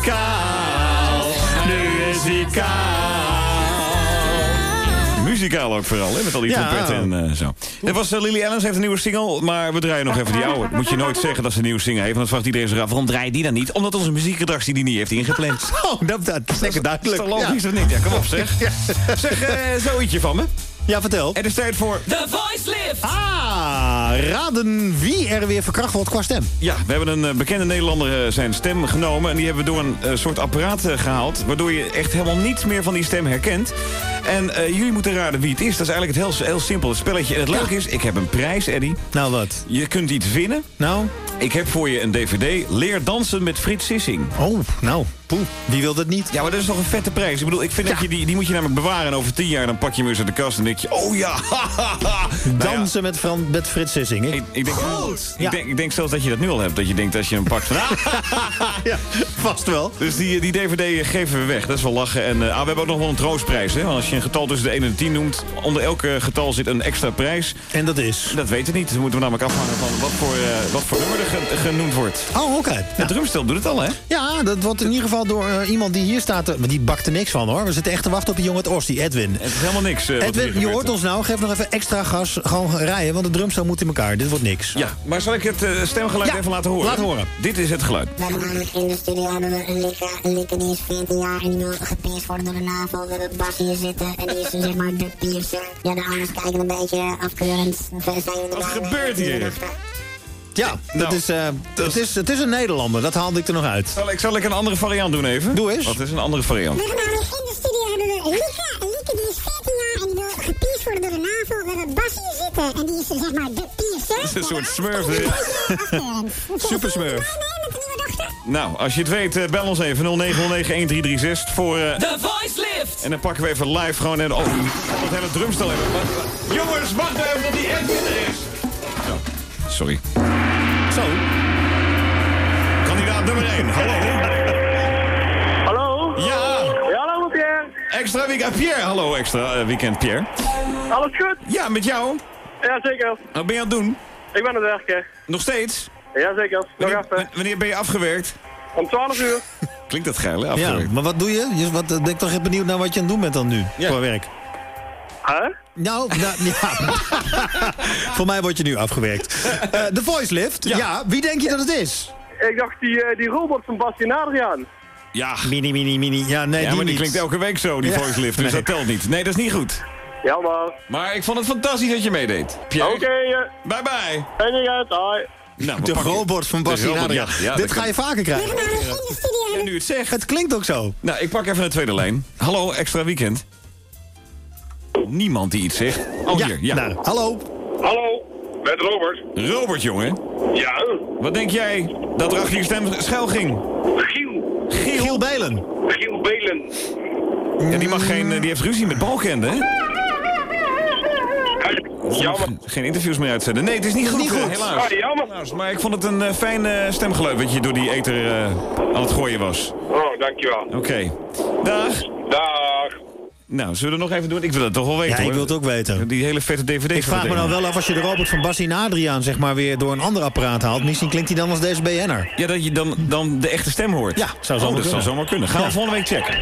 kaal. Nu is hij kaal. Muzikaal ook vooral, hè, met al die Ja. trompetten en eh, zo. Dit was eh, Lily Allen, heeft een nieuwe single, maar we draaien nog even die oude. Moet je nooit zeggen dat ze een nieuwe single heeft, want dan vraagt iedereen zich af, waarom draai je die dan niet? Omdat onze muziekredactie die niet heeft ingepland. [laughs] Oh, dat, dat is lekker duidelijk. Is dat logisch of niet? Ja, kom op zeg. [laughs] Zeg, eh zoietje van me. Ja, vertel. Het is tijd voor... The Voice Lift. Ah, raden wie er weer verkracht wordt qua stem. Ja, we hebben een eh, bekende Nederlander eh, zijn stem genomen... en die hebben we door een eh, soort apparaat eh, gehaald... waardoor je echt helemaal niets meer van die stem herkent. En eh, jullie moeten raden wie het is. Dat is eigenlijk het heel, heel simpel het spelletje. En het leuke is, ik heb een prijs, Eddie. Nou, wat? Je kunt iets winnen. Nou? Ik heb voor je een dvd. Leer dansen met Frits Sissing. Oh, nou, poeh. Wie wil dat niet? Ja, maar dat is toch een vette prijs. Ik bedoel, ik vind dat je die, die moet je namelijk bewaren. En over tien jaar dan pak je hem eens uit de kast en denk je... Oh ja, [laughs] Dansen met, Fran, met Frits Sissing. Ik, Ik, denk, Goed. ik, Ja. denk, ik denk zelfs dat je dat nu al hebt. Dat je denkt als je hem pakt van... [laughs] ja, vast wel. Dus die, die DVD geven we weg. Dat is wel lachen. En eh, ah, we hebben ook nog wel een troostprijs. Hè? Want als je een getal tussen de 1 en de 10 noemt... onder elke getal zit een extra prijs. En dat is? Dat weten we niet. Dan moeten we namelijk afhangen van wat voor, eh, wat voor nummer er ge- genoemd wordt. Oh, oké. Het drumstel doet het al, hè? Ja, dat wordt in ieder geval geval door eh, iemand die hier staat. maar die bakt er niks van hoor. We zitten echt te wachten op die jongen uit Oost, die Edwin. Het is helemaal niks. hier Edwin, je hoort ons nou. Geef nog even extra gas. Gewoon rijden, want de drumstel moet in elkaar. Dit wordt niks. Ja, maar zal ik het eh, stemgeluid Ja, even laten horen? laat horen. Dit is het geluid. We hebben namelijk in de studio hebben we een likke, een likke die is 14 jaar en die wil gepierst worden door de navel. We hebben Bas hier zitten en die is zeg maar de piercer. Ja, de ouders kijken een beetje afkeurend. Verder zijn we Wat gebeurt hier? Ja, dat is, eh, het, is, het is een Nederlander. Dat haalde ik er nog uit. Zal ik, zal ik een andere variant doen even? Doe eens. Wat is een andere variant? We hebben namelijk in de studio hebben we een likke, een likke die is 14 jaar en die wil gepierst worden door de navel. We hebben Bas hier zitten en die is zeg maar de piercer. Dat is een soort smurf. hè? [laughs] Super smurf. Nou, als je het weet, eh, bel ons even 0909-1336 voor... eh, The Voice Lift! en dan pakken we even live gewoon... En, oh, het hele drumstel even. Jongens, wacht even tot die Edwin er is. Zo, sorry. Zo. Kandidaat nummer 1, hallo. Hallo? Ja. Ja, hallo Pierre. Extra weekend, Pierre. Hallo, extra eh, weekend, Pierre. Alles goed? Ja, met jou. Ja, zeker. Wat ben je aan het doen? Ik ben aan het werken. Nog steeds? Ja, zeker. Nog Wanneer, even. wanneer ben je afgewerkt? Om 12 uur. [laughs] Klinkt dat geil, hè? Ja, Afgewerkt. maar wat doe je? je wat, ben ik toch even benieuwd naar wat je aan het doen bent dan nu? Ja. Voor werk. Huh? Nou, nou [laughs] ja. Voor mij word je nu afgewerkt. Eh, De Voice Lift. Ja. wie denk je dat het is? Ik dacht die, eh, die robot van Bastien Adriaan. Ja. Mini, mini, mini. Ja, nee, ja, die maar die niet. klinkt elke week zo, die Ja. voice lift. Dus Nee. dat telt niet. Nee, dat is niet goed. Jammer. Maar ik vond het fantastisch dat je meedeed. Oké, eh, Bye bye. en je gaat, hoi. Nou, De robot van robot, ja, ja, Dit ga kan- je vaker krijgen. Ja, nu het zegt. Het klinkt ook zo. Nou, ik pak even een tweede lijn. Hallo, extra weekend. Niemand die iets zegt. Oh, hier. Ja. Nou, hallo. Hallo, met Robert. Robert, jongen. Ja, Wat denk jij dat er achter je stem schuil ging? Giel. Giel. Giel Belen. Giel Belen. Ja, die, mag geen, eh, die heeft ruzie met Balkende, hè? Jammer. Geen interviews meer uitzenden. Nee, het is niet goed, niet eh, goed. helaas. Ah, jammer. Helaas, Maar ik vond het een eh, fijn stemgeluid wat je door die ether eh, aan het gooien was. Oh, dankjewel. Oké. Dag. Dag. Nou, zullen we er nog even doen? Ik wil het toch wel weten, Ja, ik wil het ook weten. Die hele vette dvd's. Ik vraag me nou wel af als je de robot van Bassie en Adriaan zeg maar weer door een ander apparaat haalt. Misschien klinkt hij dan als deze BN'er. Ja, dat je dan, dan de echte stem hoort. Ja, zou zomaar oh, dat zou zomaar kunnen. Gaan we volgende week checken.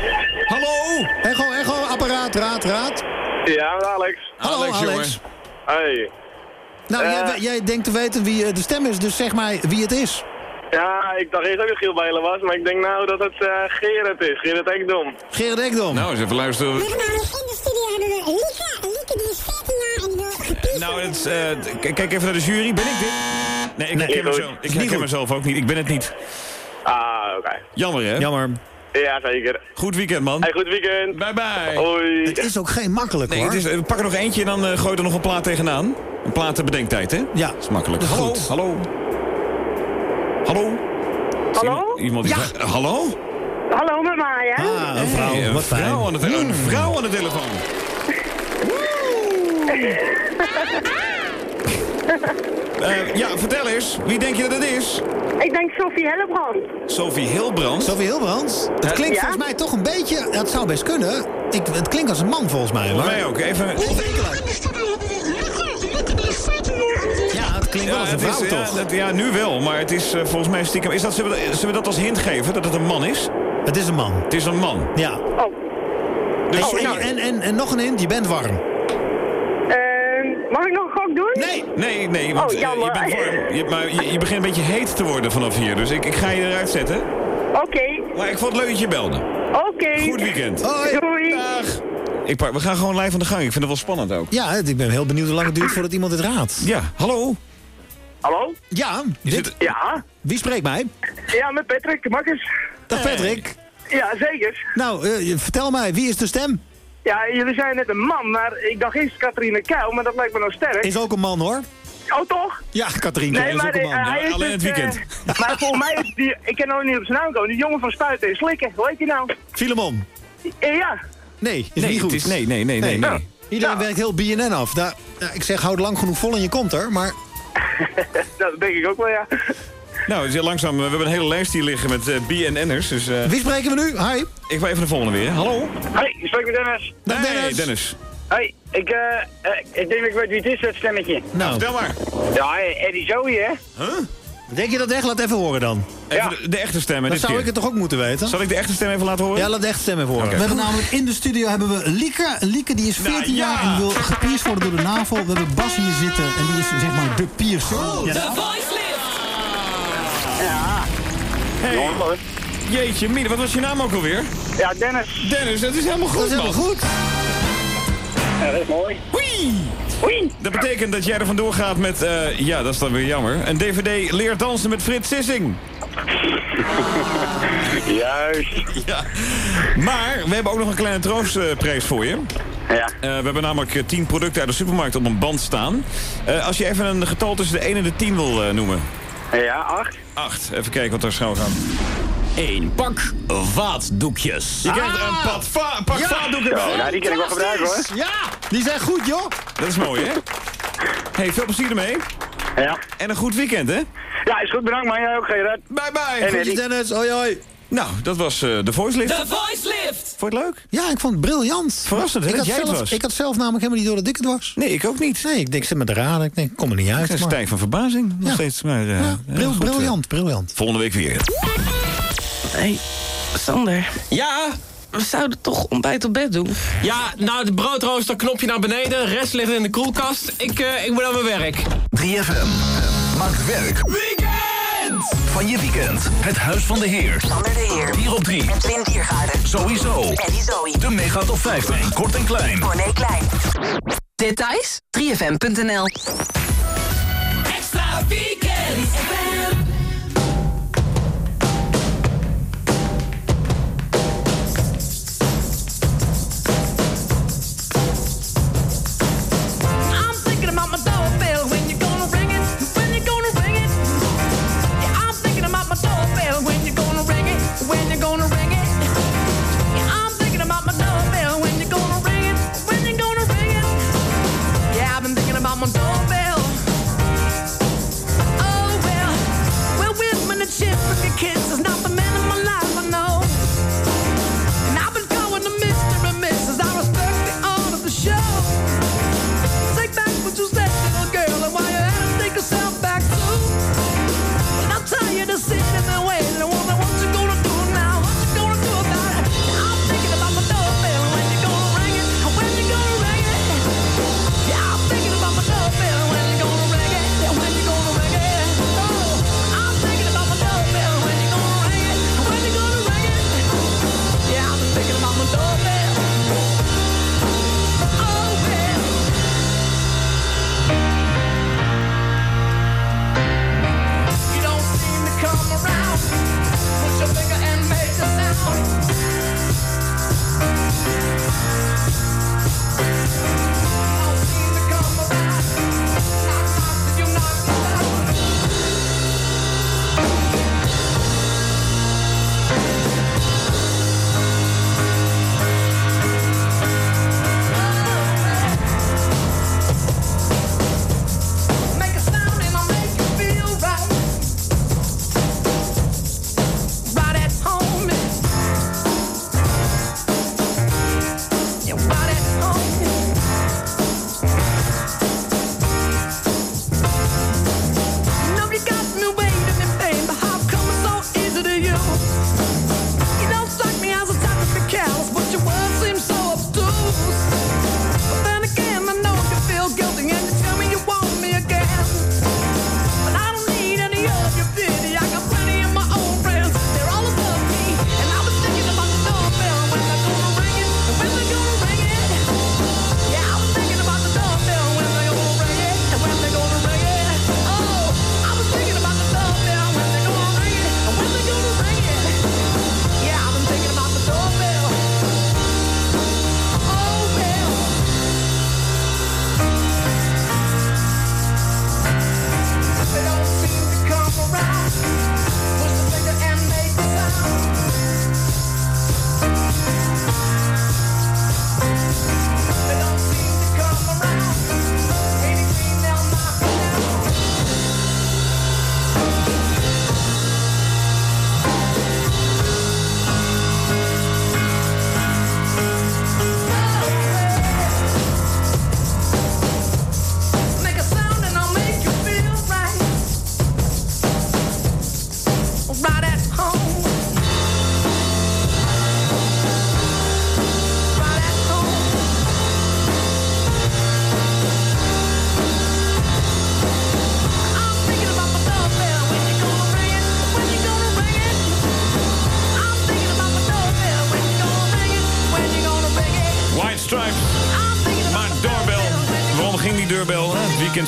Hallo! Echo, echo, apparaat, raad, raad. Ja, Alex. Hallo Alex. jongen. Hey. Nou, Eh. jij, jij denkt te weten wie eh, de stem is, dus zeg maar wie het is. Ja, ik dacht eerst ook dat Giel Belen was, maar ik denk nou dat het eh Gerrit is. Gerrit Ekdom. Gerard Ekdom. Nou, eens even luisteren. We hebben namelijk in de studio hebben we een likke die is 14 jaar en die wil gepierst Nou, het, eh, k- kijk even naar de jury. Ben ik dit? Nee, ik Nee, herken, mezelf, ik herken mezelf ook niet. Ik ben het niet. Ah, oké. Jammer, hè? Jammer. Ja, zeker. Goed weekend, man. Hey, goed weekend. Bye bye. Hoi. Het is ook geen makkelijk Nee, hoor. het is, eh, pak er nog eentje en dan eh, gooi je er nog een plaat tegenaan. Een plaat bedenktijd, hè? Ja. Dat is makkelijk. Dat is hallo, goed. hallo. Hallo? Is Hallo? Iemand, die vraagt- hallo? Hallo met mij, hè? Ah, een vrouw. Hey, een, Wat fijn. vrouw aan de een vrouw aan de telefoon. Eh, ja, vertel eens. Wie denk je dat het is? Ik denk Sophie Hellebrand. Sophie Hilbrand. Sophie Hilbrands. Het klinkt Ja? volgens mij toch een beetje... Het zou best kunnen. Ik, het klinkt als een man volgens mij. Voor Maar... mij ook. Even... Ja, klinkt wel als een is, vrouw ja, toch? dat- ja, nu wel, maar het is eh, volgens mij stiekem... Is dat, zullen, we, zullen we dat als hint geven, dat het een man is? Het is een man. Het is een man. Ja. Oh. Dus, Oh, en, nou. en, en, en nog een hint, je bent warm. Ehm, mag ik nog een gok doen? Nee! Nee, nee, want Oh, eh, je, bent warm. Je, maar je, je begint een beetje heet te worden vanaf hier, dus ik, ik ga je eruit zetten. Oké. Maar ik vond het leuk dat je belde. Oké. Goed weekend. Hoi. Doei. Dag. Ik pak, we gaan gewoon live aan de gang. Ik vind het wel spannend ook. Ja, ik ben heel benieuwd hoe lang het duurt voordat iemand het raadt. Ja, hallo. Hallo? Ja, dit, Ja? wie spreekt mij? Ja, met Patrick, makkers. Dag Patrick. Ja, zeker. Nou, eh, vertel mij, wie is de stem? Ja, jullie zijn net een man, maar ik dacht eerst Catharine Kuil, maar dat lijkt me nou sterk. Is ook een man hoor. Oh, toch? Ja, Katrien Nee, is maar ook een man. eh, hij is alleen het weekend. eh, maar volgens mij is die, ik ken nog niet op zijn naam komen, die jongen van Spuiten en Slikken, hoe heet die nou? Filemon. Ja. Nee, is Nee, niet goed. is, nee, nee, nee, nee. Nee. nee. Iedereen werkt heel BNN af. Daar, ja, ik zeg, houd lang genoeg vol en je komt er. Maar [laughs] dat denk ik ook wel, ja. Nou, het is heel langzaam. We hebben een hele lijst hier liggen met eh BNN'ers. Dus eh, wie spreken we nu? Hi. ik wil even de volgende weer. Hallo. Hoi, ik spreek met Dennis. Dag Hey, Dennis. Dennis. Hoi, ik, eh, eh, ik denk dat ik weet wie het is, dat stemmetje. Nou, Vertel maar. Ja, Eddie Zoe, hè? Huh? Denk je dat echt? Laat even horen dan. Even de, de echte stem, hè, Dat dit zou keer. ik het toch ook moeten weten? Zal ik de echte stem even laten horen? Ja, laat de echte stem even horen. We hebben namelijk in de studio hebben we Lieke. Lieke die is 14 jaar en wil gepierst worden door de navel. We hebben Bas hier zitten en die is zeg maar de piercer. Ja, The Voice Lift. Hey. Jeetje, Mine, wat was je naam ook alweer? Ja, Dennis. Dennis, dat is helemaal goed, dat is helemaal man. goed. Ja, dat is mooi. Oei! Oei! Dat betekent dat jij er vandoor gaat met, eh, ja, dat is dan weer jammer, een dvd Leer dansen met Frits Sissing. [laughs] Juist. Ja. Maar we hebben ook nog een kleine troostprijs voor je. Ja. Eh, we hebben namelijk eh, 10 producten uit de supermarkt op een band staan. Eh, als je even een getal tussen de 1 en de 10 wil eh, noemen. Ja, acht. 8. Even kijken wat er snel gaat. 1. Pak vaatdoekjes. Je krijgt een va pak Ja. vaatdoeken Zo, nou, die kan ik wel gebruiken hoor. Ja, die zijn goed joh. Dat is mooi, hè? Hey, veel plezier ermee. Ja. En een goed weekend, hè? Ja, is goed, bedankt, maar jij ook, Gerard. Bye bye. En Groetjes. Dennis, hoi hoi. Nou, dat was eh, de voice lift. The Voice Lift. Vond je het leuk? Ja, ik vond het briljant. Verrassend, hè, ik dat had jij het zelf, was. Ik had zelf namelijk helemaal niet door dat ik het was. Nee, ik ook niet. Nee, ik denk, zit met de raden. Ik denk, ik kom er niet uit. Ik ben maar- stijf van verbazing. Nog Ja. steeds. Maar, eh, Ja, heel bril- goed, eh. briljant, briljant. Volgende week weer. Hey, Sander. Ja? We zouden toch ontbijt op bed doen? Ja, nou, de broodrooster knopje naar beneden. Rest ligt in de koelkast. Ik, eh, ik moet aan mijn werk. 3FM maakt werk Weekend. van je weekend. Het Huis van de Heer. Sander de Heer. Hier op 3. En Twin Diergaarden. Sowieso. Eddie Zoe. De Mega Top 50. Kort en klein. Corné Klein. Details? 3fm.nl Extra Weekend. Chip of your kids is not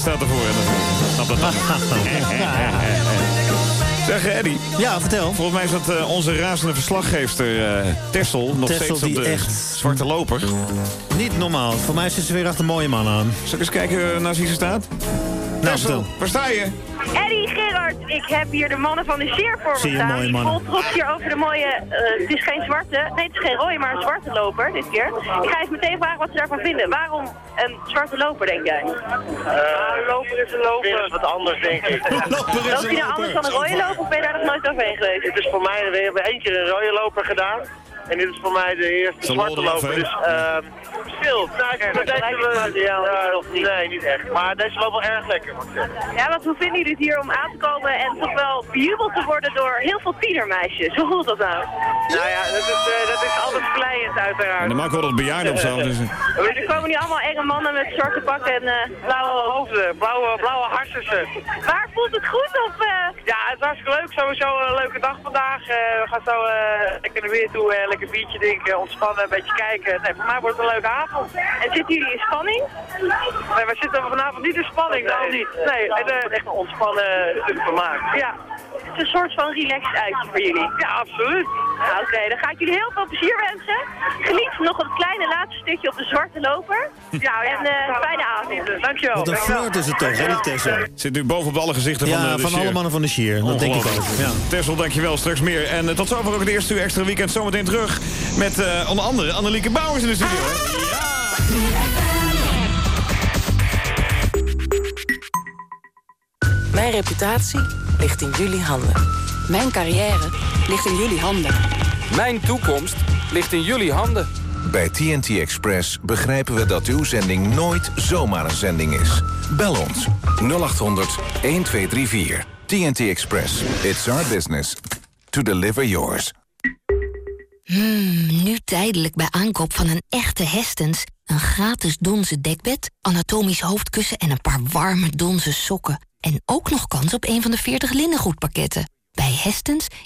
staat ervoor. Snap dat dan? [laughs] Zeg, Eddie. Ja, vertel. Volgens mij is dat eh, onze razende verslaggeefster eh Tessel. Nog Tessel steeds op de echt- zwarte loper. Niet normaal. Voor mij zit ze weer achter een mooie man aan. Zal ik eens kijken naar wie ze staat? Nou, Tessel, vertel. waar sta je? Ik heb hier de mannen van de Seer voor me Zie je, staan. vol trots hier over de mooie, eh, het is geen zwarte, nee het is geen rode, maar een zwarte loper dit keer. Ik ga even meteen vragen wat ze daarvan vinden. Waarom een zwarte loper, denk jij? een loper is een loper. wat anders, denk ik. [laughs] Loopt hij nou anders dan een rode loper of ben je daar nog nooit overheen geweest? Dit is voor mij, we hebben één keer een rode loper gedaan. En dit is voor mij de eerste zwarte loper. Dus, ehm verschil. Nou, ik vind deze we, nee, niet echt. Maar deze loopt wel erg lekker, moet ik zeggen. Ja, want hoe vinden jullie het hier om aan te komen en toch wel bejubeld te worden door heel veel tienermeisjes? Hoe voelt dat nou? Nou ja, dat is, eh, dat is altijd vleiend uiteraard. En dan maak ik wel dat bejaarden op zo. Dus, [laughs] er komen nu allemaal enge mannen met zwarte pakken en eh, Blauwe hoofden, blauwe, blauwe harsessen. Waar voelt het goed of... eh, Ja, het is hartstikke leuk. Sowieso een leuke dag vandaag. Eh, we gaan zo eh, lekker naar weer toe, eh, lekker biertje drinken, ontspannen, een beetje kijken. Nee, voor mij wordt het een leuke avond. En zitten jullie in spanning? Nee, we zitten vanavond niet in spanning, dan niet. Nee, het is echt een ontspannen stuk vermaak. Ja. Het is een soort van relaxed uitje voor jullie. Ja, absoluut. Nou, Oké, dan ga ik jullie heel veel plezier wensen. Geniet nog een kleine laatste stukje op de zwarte loper. Ja, En eh fijne avond. Dankjewel. Wat een flirt is het toch, hè, die Tessel? Zit nu bovenop alle gezichten van Ja, de, de van alle mannen van de Sheer. Dat denk ik ook. Ongelooflijk. Ja. Tessel, dankjewel. Straks meer. En eh, tot zover ook het eerste uur extra weekend. Zometeen terug met eh, onder andere Annelieke Bouwers in de studio. Mijn reputatie ligt in jullie handen. Mijn carrière ligt in jullie handen. Mijn toekomst ligt in jullie handen. Bij TNT Express begrijpen we dat uw zending nooit zomaar een zending is. Bel ons 0800 1234. TNT Express. It's our business to deliver yours. Hmm, nu tijdelijk bij aankoop van een echte Hestens... een gratis donzen dekbed, anatomisch hoofdkussen... en een paar warme donzen sokken. En ook nog kans op een van de 40 linnengoedpakketten. Bij Hestens